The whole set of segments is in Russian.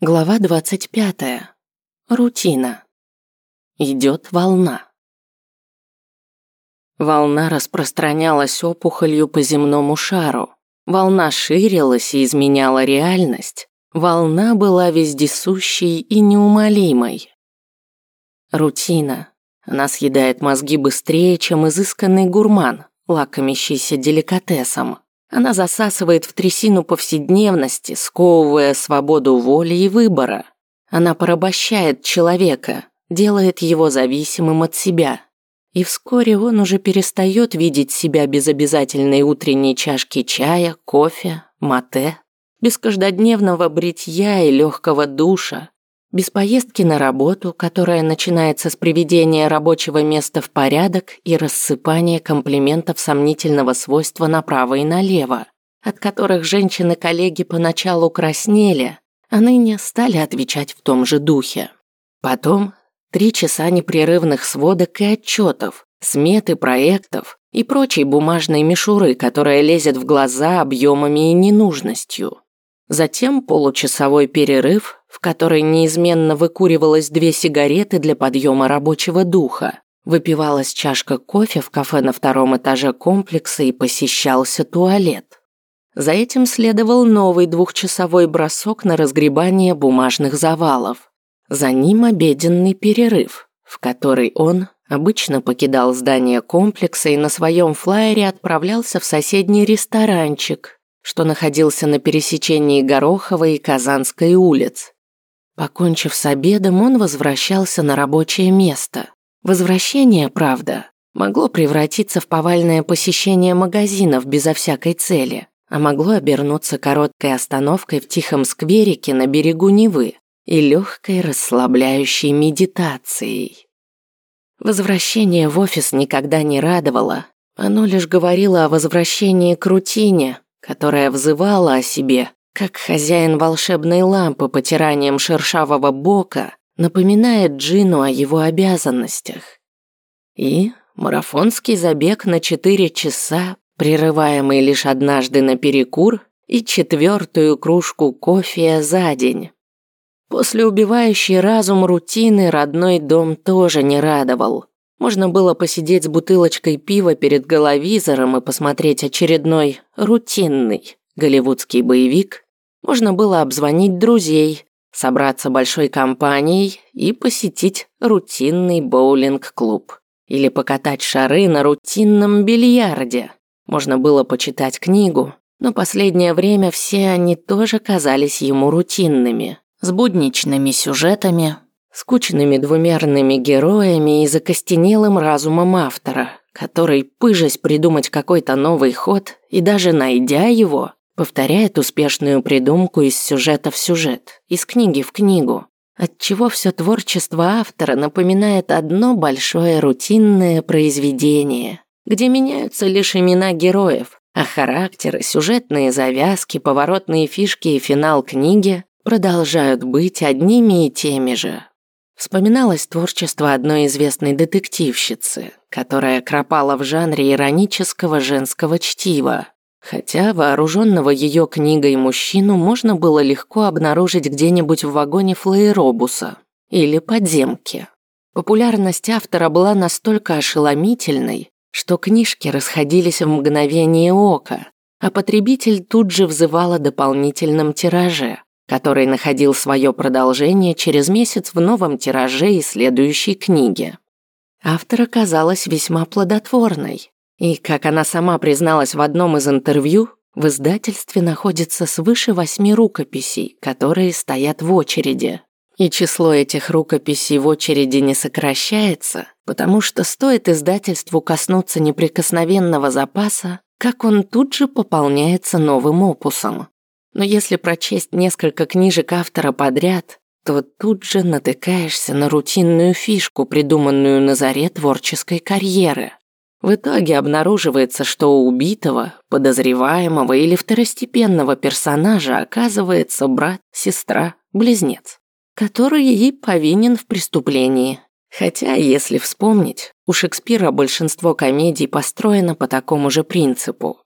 Глава 25. Рутина. Идет волна. Волна распространялась опухолью по земному шару. Волна ширилась и изменяла реальность. Волна была вездесущей и неумолимой. Рутина. Она съедает мозги быстрее, чем изысканный гурман, лакомящийся деликатесом. Она засасывает в трясину повседневности, сковывая свободу воли и выбора. Она порабощает человека, делает его зависимым от себя. И вскоре он уже перестает видеть себя без обязательной утренней чашки чая, кофе, мате, без каждодневного бритья и легкого душа, без поездки на работу, которая начинается с приведения рабочего места в порядок и рассыпания комплиментов сомнительного свойства направо и налево, от которых женщины-коллеги поначалу краснели, а ныне стали отвечать в том же духе. Потом три часа непрерывных сводок и отчетов, сметы проектов и прочей бумажной мишуры, которая лезет в глаза объемами и ненужностью. Затем получасовой перерыв, в которой неизменно выкуривалось две сигареты для подъема рабочего духа, выпивалась чашка кофе в кафе на втором этаже комплекса и посещался туалет. За этим следовал новый двухчасовой бросок на разгребание бумажных завалов. За ним обеденный перерыв, в который он обычно покидал здание комплекса и на своем флайере отправлялся в соседний ресторанчик, что находился на пересечении Гороховой и Казанской улиц, Покончив с обедом, он возвращался на рабочее место. Возвращение, правда, могло превратиться в повальное посещение магазинов безо всякой цели, а могло обернуться короткой остановкой в тихом скверике на берегу Невы и легкой расслабляющей медитацией. Возвращение в офис никогда не радовало, оно лишь говорило о возвращении к рутине, которая взывала о себе как хозяин волшебной лампы потиранием шершавого бока напоминает Джину о его обязанностях. И марафонский забег на четыре часа, прерываемый лишь однажды на перекур и четвертую кружку кофе за день. После убивающей разум рутины родной дом тоже не радовал. Можно было посидеть с бутылочкой пива перед головизором и посмотреть очередной рутинный голливудский боевик можно было обзвонить друзей, собраться большой компанией и посетить рутинный боулинг-клуб. Или покатать шары на рутинном бильярде. Можно было почитать книгу, но последнее время все они тоже казались ему рутинными, с будничными сюжетами, скучными двумерными героями и закостенелым разумом автора, который, пыжась придумать какой-то новый ход и даже найдя его, Повторяет успешную придумку из сюжета в сюжет, из книги в книгу, отчего все творчество автора напоминает одно большое рутинное произведение, где меняются лишь имена героев, а характеры, сюжетные завязки, поворотные фишки и финал книги продолжают быть одними и теми же. Вспоминалось творчество одной известной детективщицы, которая кропала в жанре иронического женского чтива, Хотя вооруженного ее книгой мужчину можно было легко обнаружить где-нибудь в вагоне флейробуса или подземке. Популярность автора была настолько ошеломительной, что книжки расходились в мгновение ока, а потребитель тут же взывал о дополнительном тираже, который находил свое продолжение через месяц в новом тираже и следующей книге. Автор оказалась весьма плодотворной, и, как она сама призналась в одном из интервью, в издательстве находится свыше восьми рукописей, которые стоят в очереди. И число этих рукописей в очереди не сокращается, потому что стоит издательству коснуться неприкосновенного запаса, как он тут же пополняется новым опусом. Но если прочесть несколько книжек автора подряд, то тут же натыкаешься на рутинную фишку, придуманную на заре творческой карьеры. В итоге обнаруживается, что у убитого, подозреваемого или второстепенного персонажа оказывается брат, сестра, близнец, который и повинен в преступлении. Хотя, если вспомнить, у Шекспира большинство комедий построено по такому же принципу.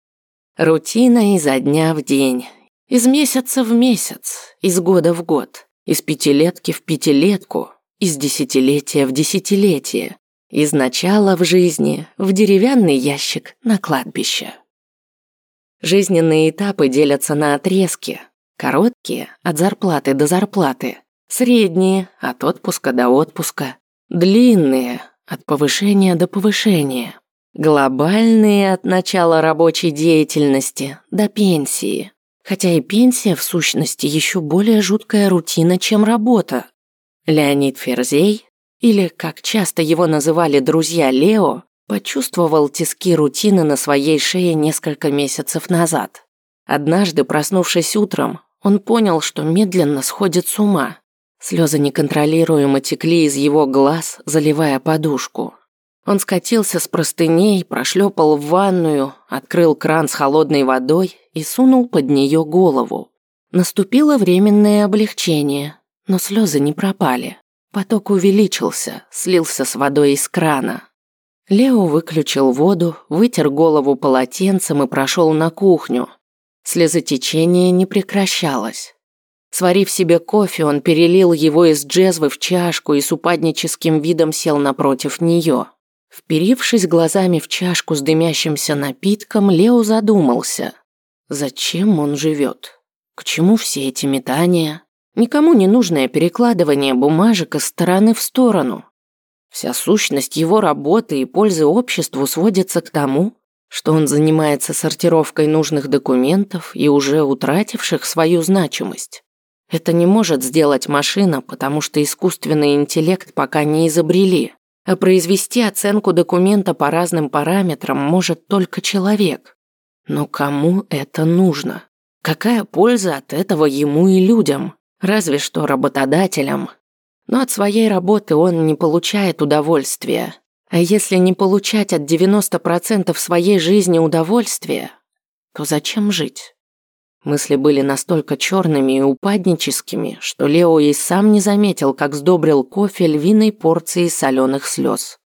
Рутина изо дня в день, из месяца в месяц, из года в год, из пятилетки в пятилетку, из десятилетия в десятилетие, из начала в жизни в деревянный ящик на кладбище. Жизненные этапы делятся на отрезки. Короткие – от зарплаты до зарплаты, средние – от отпуска до отпуска, длинные – от повышения до повышения, глобальные – от начала рабочей деятельности до пенсии. Хотя и пенсия, в сущности, еще более жуткая рутина, чем работа. Леонид Ферзей, или, как часто его называли друзья Лео, почувствовал тиски рутины на своей шее несколько месяцев назад. Однажды, проснувшись утром, он понял, что медленно сходит с ума. Слезы неконтролируемо текли из его глаз, заливая подушку. Он скатился с простыней, прошлепал в ванную, открыл кран с холодной водой и сунул под нее голову. Наступило временное облегчение, но слезы не пропали. Поток увеличился, слился с водой из крана. Лео выключил воду, вытер голову полотенцем и прошел на кухню. Слезотечение не прекращалось. Сварив себе кофе, он перелил его из джезвы в чашку и с упадническим видом сел напротив нее. Вперившись глазами в чашку с дымящимся напитком, Лео задумался. Зачем он живет? К чему все эти метания? Никому не нужное перекладывание бумажек из стороны в сторону. Вся сущность его работы и пользы обществу сводится к тому, что он занимается сортировкой нужных документов и уже утративших свою значимость. Это не может сделать машина, потому что искусственный интеллект пока не изобрели. А произвести оценку документа по разным параметрам может только человек. Но кому это нужно? Какая польза от этого ему и людям? Разве что работодателям. Но от своей работы он не получает удовольствия. А если не получать от 90% своей жизни удовольствия, то зачем жить? Мысли были настолько черными и упадническими, что Лео и сам не заметил, как сдобрил кофе львиной порцией соленых слез.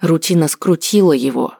Рутина скрутила его.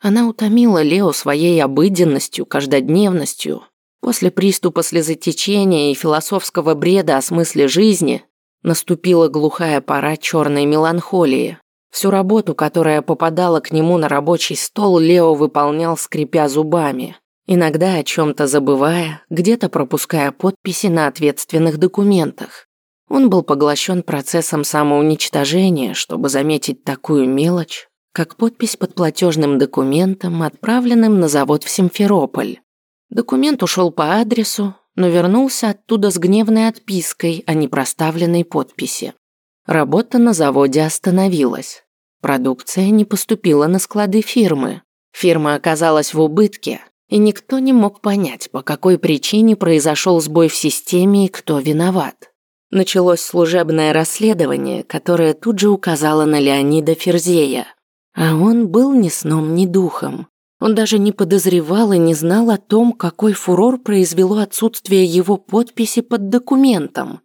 Она утомила Лео своей обыденностью, каждодневностью. После приступа слезотечения и философского бреда о смысле жизни наступила глухая пора черной меланхолии. Всю работу, которая попадала к нему на рабочий стол, Лео выполнял, скрипя зубами иногда о чем-то забывая, где-то пропуская подписи на ответственных документах. Он был поглощен процессом самоуничтожения, чтобы заметить такую мелочь, как подпись под платежным документом, отправленным на завод в Симферополь. Документ ушел по адресу, но вернулся оттуда с гневной отпиской о непроставленной подписи. Работа на заводе остановилась. Продукция не поступила на склады фирмы. Фирма оказалась в убытке, и никто не мог понять, по какой причине произошел сбой в системе и кто виноват. Началось служебное расследование, которое тут же указало на Леонида Ферзея. А он был ни сном, ни духом. Он даже не подозревал и не знал о том, какой фурор произвело отсутствие его подписи под документом.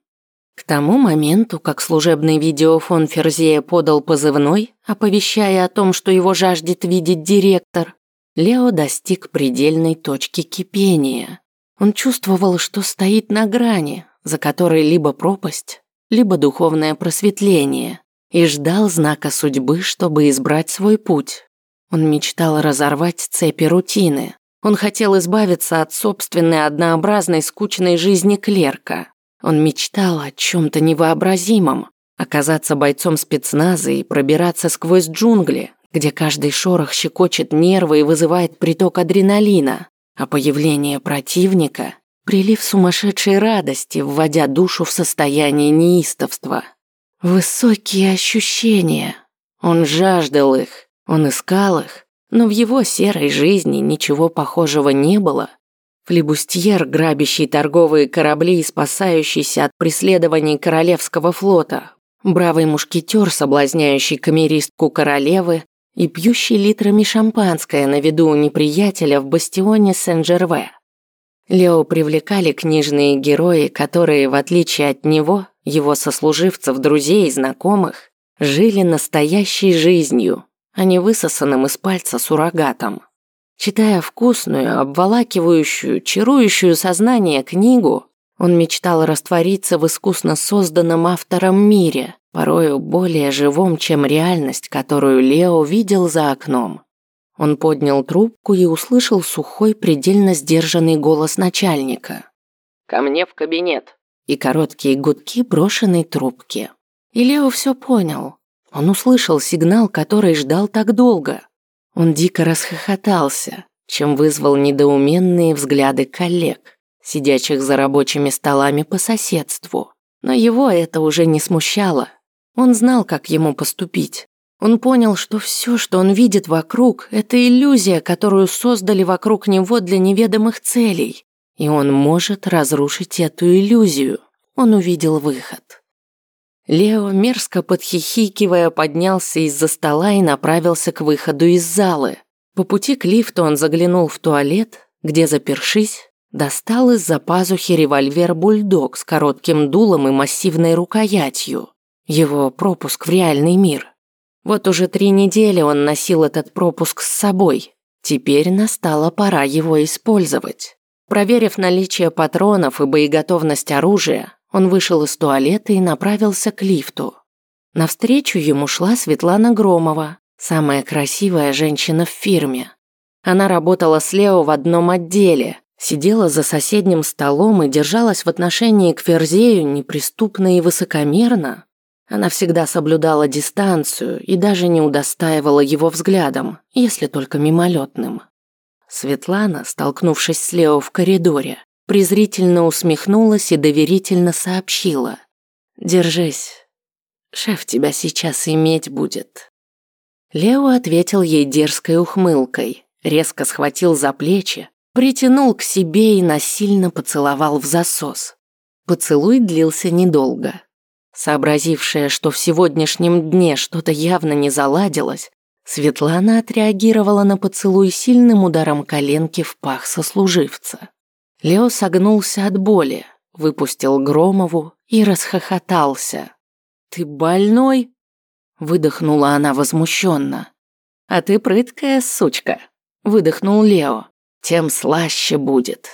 К тому моменту, как служебный видеофон Ферзея подал позывной, оповещая о том, что его жаждет видеть директор, Лео достиг предельной точки кипения. Он чувствовал, что стоит на грани, за которой либо пропасть, либо духовное просветление, и ждал знака судьбы, чтобы избрать свой путь. Он мечтал разорвать цепи рутины. Он хотел избавиться от собственной однообразной скучной жизни клерка. Он мечтал о чем-то невообразимом, оказаться бойцом спецназа и пробираться сквозь джунгли, где каждый шорох щекочет нервы и вызывает приток адреналина, а появление противника – прилив сумасшедшей радости, вводя душу в состояние неистовства. Высокие ощущения. Он жаждал их, он искал их, но в его серой жизни ничего похожего не было. Флебустьер, грабящий торговые корабли и спасающийся от преследований Королевского флота, бравый мушкетер, соблазняющий камеристку королевы, и пьющий литрами шампанское на виду у неприятеля в бастионе Сен-Жерве. Лео привлекали книжные герои, которые, в отличие от него, его сослуживцев, друзей и знакомых, жили настоящей жизнью, а не высосанным из пальца суррогатом. Читая вкусную, обволакивающую, чарующую сознание книгу, Он мечтал раствориться в искусно созданном автором мире, порою более живом, чем реальность, которую Лео видел за окном. Он поднял трубку и услышал сухой, предельно сдержанный голос начальника. «Ко мне в кабинет». И короткие гудки брошенной трубки. И Лео все понял. Он услышал сигнал, который ждал так долго. Он дико расхохотался, чем вызвал недоуменные взгляды коллег, сидящих за рабочими столами по соседству. Но его это уже не смущало. Он знал, как ему поступить. Он понял, что все, что он видит вокруг, это иллюзия, которую создали вокруг него для неведомых целей. И он может разрушить эту иллюзию. Он увидел выход. Лео, мерзко подхихикивая, поднялся из-за стола и направился к выходу из залы. По пути к лифту он заглянул в туалет, где, запершись, достал из-за пазухи револьвер «Бульдог» с коротким дулом и массивной рукоятью. Его пропуск в реальный мир. Вот уже три недели он носил этот пропуск с собой. Теперь настала пора его использовать. Проверив наличие патронов и боеготовность оружия, он вышел из туалета и направился к лифту. Навстречу ему шла Светлана Громова, самая красивая женщина в фирме. Она работала с Лео в одном отделе, сидела за соседним столом и держалась в отношении к Ферзею неприступно и высокомерно, она всегда соблюдала дистанцию и даже не удостаивала его взглядом, если только мимолетным. Светлана, столкнувшись с Лео в коридоре, презрительно усмехнулась и доверительно сообщила. «Держись. Шеф тебя сейчас иметь будет». Лео ответил ей дерзкой ухмылкой, резко схватил за плечи, притянул к себе и насильно поцеловал в засос. Поцелуй длился недолго. Сообразившая, что в сегодняшнем дне что-то явно не заладилось, Светлана отреагировала на поцелуй сильным ударом коленки в пах сослуживца. Лео согнулся от боли, выпустил Громову и расхохотался. «Ты больной?» – выдохнула она возмущенно. «А ты прыткая сучка», – выдохнул Лео. «Тем слаще будет».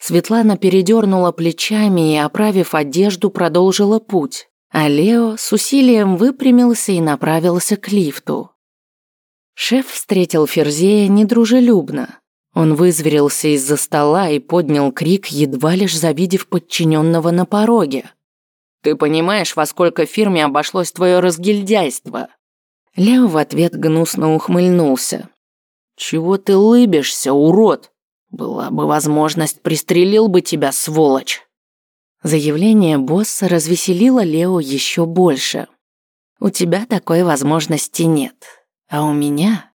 Светлана передернула плечами и, оправив одежду, продолжила путь, а Лео с усилием выпрямился и направился к лифту. Шеф встретил Ферзея недружелюбно. Он вызверился из-за стола и поднял крик, едва лишь завидев подчиненного на пороге. «Ты понимаешь, во сколько фирме обошлось твое разгильдяйство?» Лео в ответ гнусно ухмыльнулся. «Чего ты лыбишься, урод?» Была бы возможность, пристрелил бы тебя, сволочь. Заявление босса развеселило Лео еще больше. У тебя такой возможности нет, а у меня...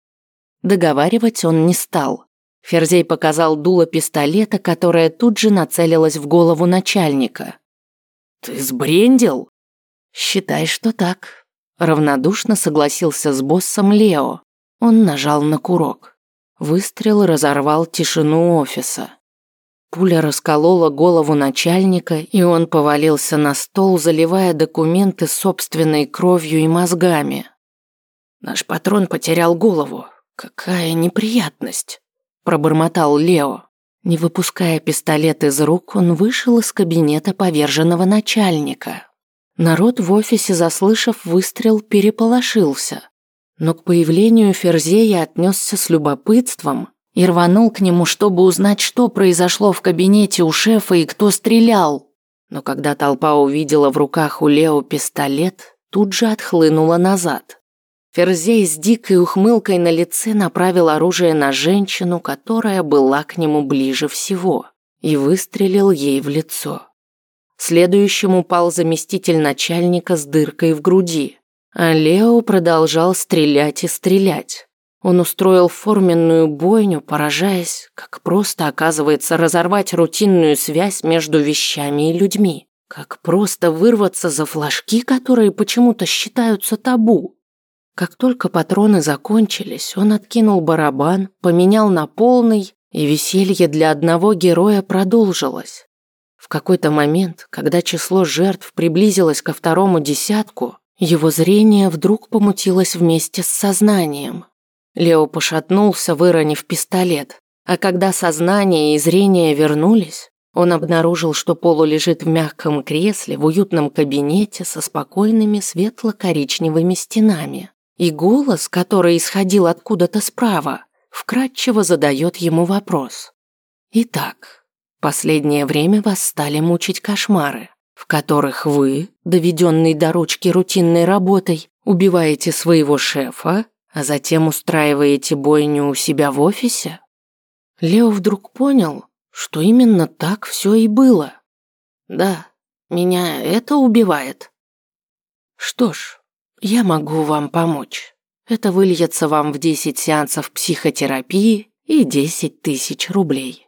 Договаривать он не стал. Ферзей показал дуло пистолета, которое тут же нацелилось в голову начальника. «Ты сбрендил?» «Считай, что так», — равнодушно согласился с боссом Лео. Он нажал на курок. Выстрел разорвал тишину офиса. Пуля расколола голову начальника, и он повалился на стол, заливая документы собственной кровью и мозгами. «Наш патрон потерял голову. Какая неприятность!» – пробормотал Лео. Не выпуская пистолет из рук, он вышел из кабинета поверженного начальника. Народ в офисе, заслышав выстрел, переполошился но к появлению Ферзея отнесся с любопытством и рванул к нему, чтобы узнать, что произошло в кабинете у шефа и кто стрелял. Но когда толпа увидела в руках у Лео пистолет, тут же отхлынула назад. Ферзей с дикой ухмылкой на лице направил оружие на женщину, которая была к нему ближе всего, и выстрелил ей в лицо. Следующим упал заместитель начальника с дыркой в груди. А Лео продолжал стрелять и стрелять. Он устроил форменную бойню, поражаясь, как просто оказывается разорвать рутинную связь между вещами и людьми. Как просто вырваться за флажки, которые почему-то считаются табу. Как только патроны закончились, он откинул барабан, поменял на полный, и веселье для одного героя продолжилось. В какой-то момент, когда число жертв приблизилось ко второму десятку, его зрение вдруг помутилось вместе с сознанием. Лео пошатнулся, выронив пистолет. А когда сознание и зрение вернулись, Он обнаружил, что Полу лежит в мягком кресле в уютном кабинете со спокойными светло-коричневыми стенами. И голос, который исходил откуда-то справа, вкратчиво задает ему вопрос. «Итак, последнее время вас стали мучить кошмары, в которых вы, доведенный до ручки рутинной работой, убиваете своего шефа, а затем устраиваете бойню у себя в офисе?» Лео вдруг понял, что именно так все и было. Да, меня это убивает. Что ж, я могу вам помочь. Это выльется вам в 10 сеансов психотерапии и 10 тысяч рублей.